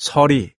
서리